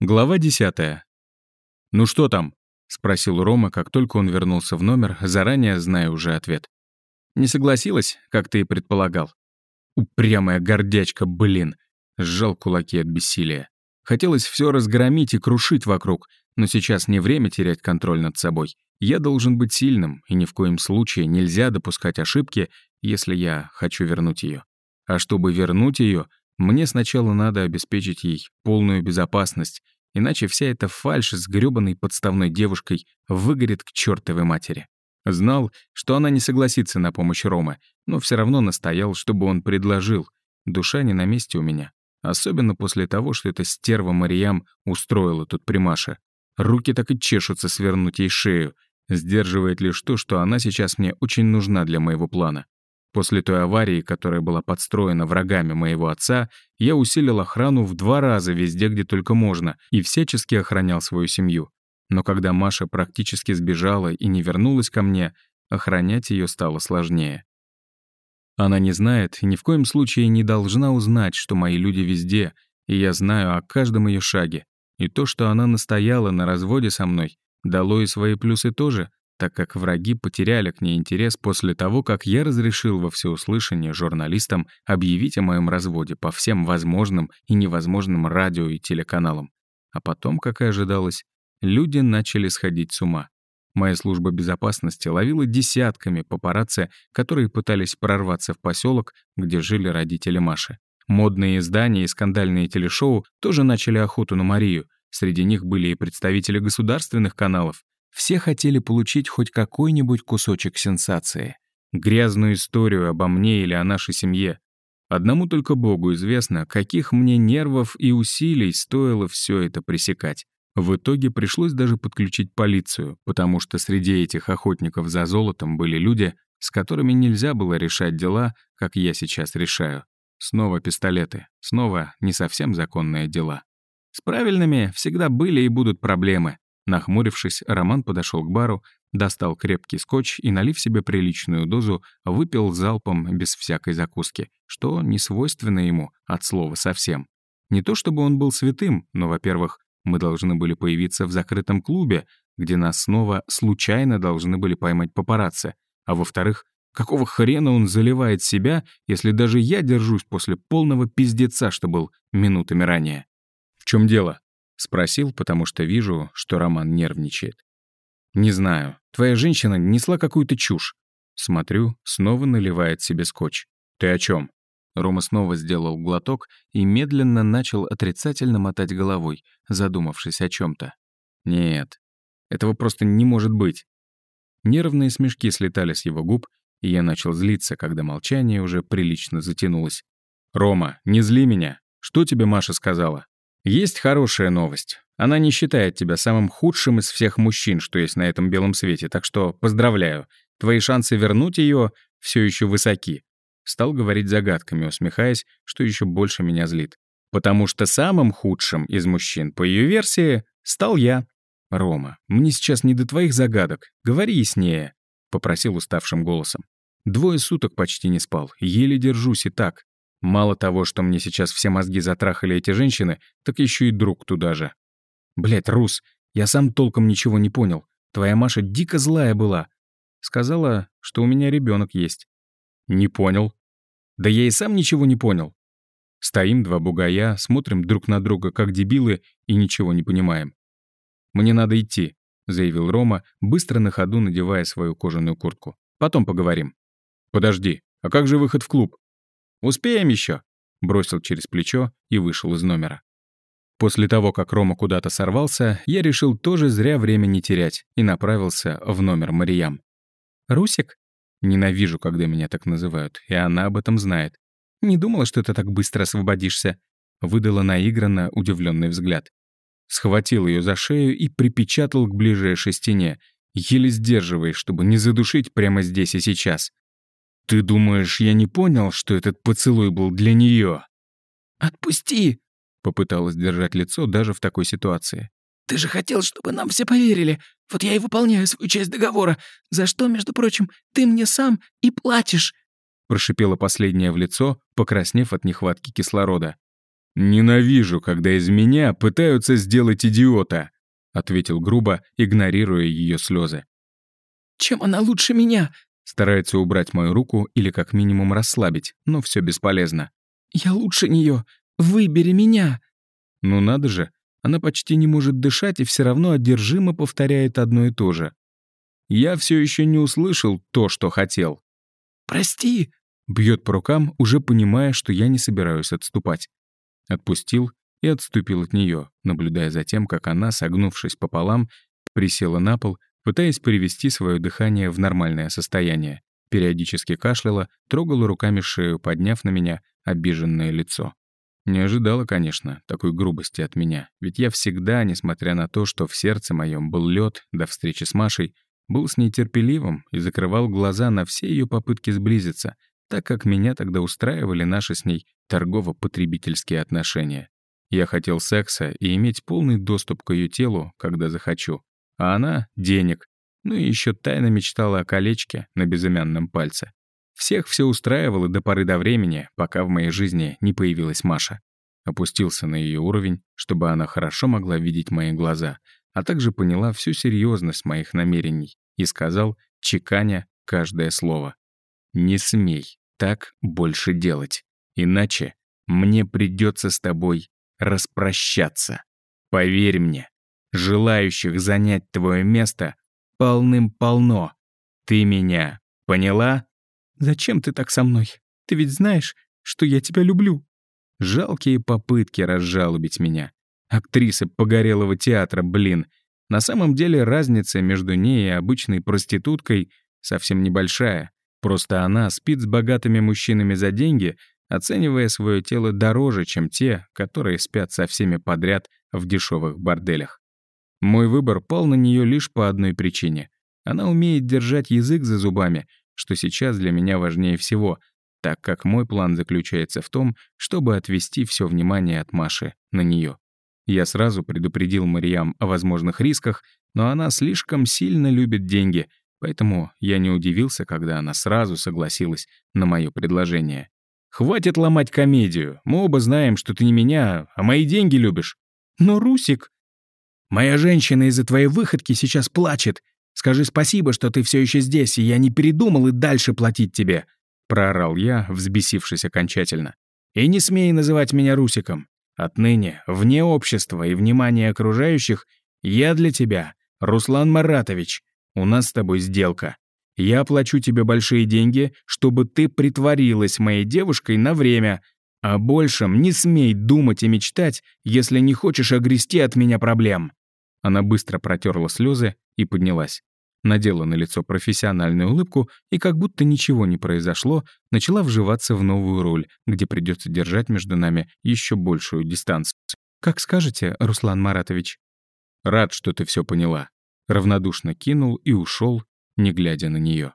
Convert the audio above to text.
Глава 10. «Ну что там?» — спросил Рома, как только он вернулся в номер, заранее зная уже ответ. «Не согласилась, как ты и предполагал?» «Упрямая гордячка, блин!» — сжал кулаки от бессилия. Хотелось все разгромить и крушить вокруг, но сейчас не время терять контроль над собой. Я должен быть сильным, и ни в коем случае нельзя допускать ошибки, если я хочу вернуть ее. А чтобы вернуть ее, мне сначала надо обеспечить ей полную безопасность, иначе вся эта фальшь с грёбаной подставной девушкой выгорит к чертовой матери. Знал, что она не согласится на помощь Ромы, но все равно настоял, чтобы он предложил. Душа не на месте у меня. Особенно после того, что эта стерва Мариям устроила тут примаша. Руки так и чешутся свернуть ей шею. Сдерживает лишь то, что она сейчас мне очень нужна для моего плана. После той аварии, которая была подстроена врагами моего отца, я усилил охрану в два раза везде, где только можно, и всячески охранял свою семью. Но когда Маша практически сбежала и не вернулась ко мне, охранять ее стало сложнее. Она не знает и ни в коем случае не должна узнать, что мои люди везде, и я знаю о каждом ее шаге. И то, что она настояла на разводе со мной, дало и свои плюсы тоже, так как враги потеряли к ней интерес после того, как я разрешил во всеуслышание журналистам объявить о моем разводе по всем возможным и невозможным радио и телеканалам. А потом, как и ожидалось, люди начали сходить с ума. Моя служба безопасности ловила десятками папарацци, которые пытались прорваться в поселок, где жили родители Маши. Модные издания и скандальные телешоу тоже начали охоту на Марию. Среди них были и представители государственных каналов. Все хотели получить хоть какой-нибудь кусочек сенсации. Грязную историю обо мне или о нашей семье. Одному только Богу известно, каких мне нервов и усилий стоило все это пресекать. В итоге пришлось даже подключить полицию, потому что среди этих охотников за золотом были люди, с которыми нельзя было решать дела, как я сейчас решаю. Снова пистолеты, снова не совсем законные дела. С правильными всегда были и будут проблемы. Нахмурившись, Роман подошел к бару, достал крепкий скотч и, налив себе приличную дозу, выпил залпом без всякой закуски, что не свойственно ему от слова совсем. Не то чтобы он был святым, но, во-первых, мы должны были появиться в закрытом клубе, где нас снова случайно должны были поймать папарацци, а во-вторых, какого хрена он заливает себя, если даже я держусь после полного пиздеца, что был минутами ранее? В чем дело? Спросил, потому что вижу, что Роман нервничает. «Не знаю. Твоя женщина несла какую-то чушь». Смотрю, снова наливает себе скотч. «Ты о чем? Рома снова сделал глоток и медленно начал отрицательно мотать головой, задумавшись о чем то «Нет, этого просто не может быть». Нервные смешки слетали с его губ, и я начал злиться, когда молчание уже прилично затянулось. «Рома, не зли меня. Что тебе Маша сказала?» Есть хорошая новость. Она не считает тебя самым худшим из всех мужчин, что есть на этом белом свете, так что поздравляю. Твои шансы вернуть ее все еще высоки. Стал говорить загадками, усмехаясь, что еще больше меня злит. Потому что самым худшим из мужчин, по ее версии, стал я. «Рома, мне сейчас не до твоих загадок. Говори яснее», — попросил уставшим голосом. Двое суток почти не спал, еле держусь и так. Мало того, что мне сейчас все мозги затрахали эти женщины, так еще и друг туда же. Блять, Рус, я сам толком ничего не понял. Твоя Маша дико злая была. Сказала, что у меня ребенок есть. Не понял. Да я и сам ничего не понял. Стоим два бугая, смотрим друг на друга как дебилы и ничего не понимаем. «Мне надо идти», — заявил Рома, быстро на ходу надевая свою кожаную куртку. «Потом поговорим». «Подожди, а как же выход в клуб?» «Успеем еще», — бросил через плечо и вышел из номера. После того, как Рома куда-то сорвался, я решил тоже зря время не терять и направился в номер Мариям. «Русик?» Ненавижу, когда меня так называют, и она об этом знает. «Не думала, что ты так быстро освободишься», — выдала наигранно удивленный взгляд. Схватил ее за шею и припечатал к ближайшей стене, еле сдерживаясь, чтобы не задушить прямо здесь и сейчас. «Ты думаешь, я не понял, что этот поцелуй был для нее? «Отпусти!» — попыталась держать лицо даже в такой ситуации. «Ты же хотел, чтобы нам все поверили. Вот я и выполняю свою часть договора. За что, между прочим, ты мне сам и платишь!» Прошипела последняя в лицо, покраснев от нехватки кислорода. «Ненавижу, когда из меня пытаются сделать идиота», ответил грубо, игнорируя ее слезы. «Чем она лучше меня?» Старается убрать мою руку или как минимум расслабить, но все бесполезно. «Я лучше нее. Выбери меня!» Ну надо же, она почти не может дышать и все равно одержимо повторяет одно и то же. Я все еще не услышал то, что хотел. «Прости!» — бьет по рукам, уже понимая, что я не собираюсь отступать. Отпустил и отступил от нее, наблюдая за тем, как она, согнувшись пополам, присела на пол, пытаясь привести свое дыхание в нормальное состояние. Периодически кашляла, трогала руками шею, подняв на меня обиженное лицо. Не ожидала, конечно, такой грубости от меня, ведь я всегда, несмотря на то, что в сердце моем был лед до встречи с Машей, был с ней терпеливым и закрывал глаза на все ее попытки сблизиться, так как меня тогда устраивали наши с ней торгово-потребительские отношения. Я хотел секса и иметь полный доступ к ее телу, когда захочу. А она — денег. Ну и еще тайно мечтала о колечке на безымянном пальце. Всех все устраивало до поры до времени, пока в моей жизни не появилась Маша. Опустился на ее уровень, чтобы она хорошо могла видеть мои глаза, а также поняла всю серьезность моих намерений и сказал, чеканя каждое слово. «Не смей так больше делать, иначе мне придется с тобой распрощаться. Поверь мне, желающих занять твое место полным-полно. Ты меня поняла? Зачем ты так со мной? Ты ведь знаешь, что я тебя люблю. Жалкие попытки разжалобить меня. Актриса погорелого театра, блин. На самом деле разница между ней и обычной проституткой совсем небольшая. Просто она спит с богатыми мужчинами за деньги, оценивая свое тело дороже, чем те, которые спят со всеми подряд в дешевых борделях. Мой выбор пал на нее лишь по одной причине. Она умеет держать язык за зубами, что сейчас для меня важнее всего, так как мой план заключается в том, чтобы отвести все внимание от Маши на нее. Я сразу предупредил Мариам о возможных рисках, но она слишком сильно любит деньги, поэтому я не удивился, когда она сразу согласилась на мое предложение. «Хватит ломать комедию. Мы оба знаем, что ты не меня, а мои деньги любишь». «Но, Русик...» «Моя женщина из-за твоей выходки сейчас плачет. Скажи спасибо, что ты все еще здесь, и я не передумал и дальше платить тебе», — проорал я, взбесившись окончательно. «И не смей называть меня Русиком. Отныне, вне общества и внимания окружающих, я для тебя, Руслан Маратович. У нас с тобой сделка. Я плачу тебе большие деньги, чтобы ты притворилась моей девушкой на время. А большем не смей думать и мечтать, если не хочешь огрести от меня проблем». Она быстро протерла слезы и поднялась. Надела на лицо профессиональную улыбку и, как будто ничего не произошло, начала вживаться в новую роль, где придется держать между нами еще большую дистанцию. «Как скажете, Руслан Маратович?» «Рад, что ты все поняла». Равнодушно кинул и ушел, не глядя на нее.